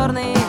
черный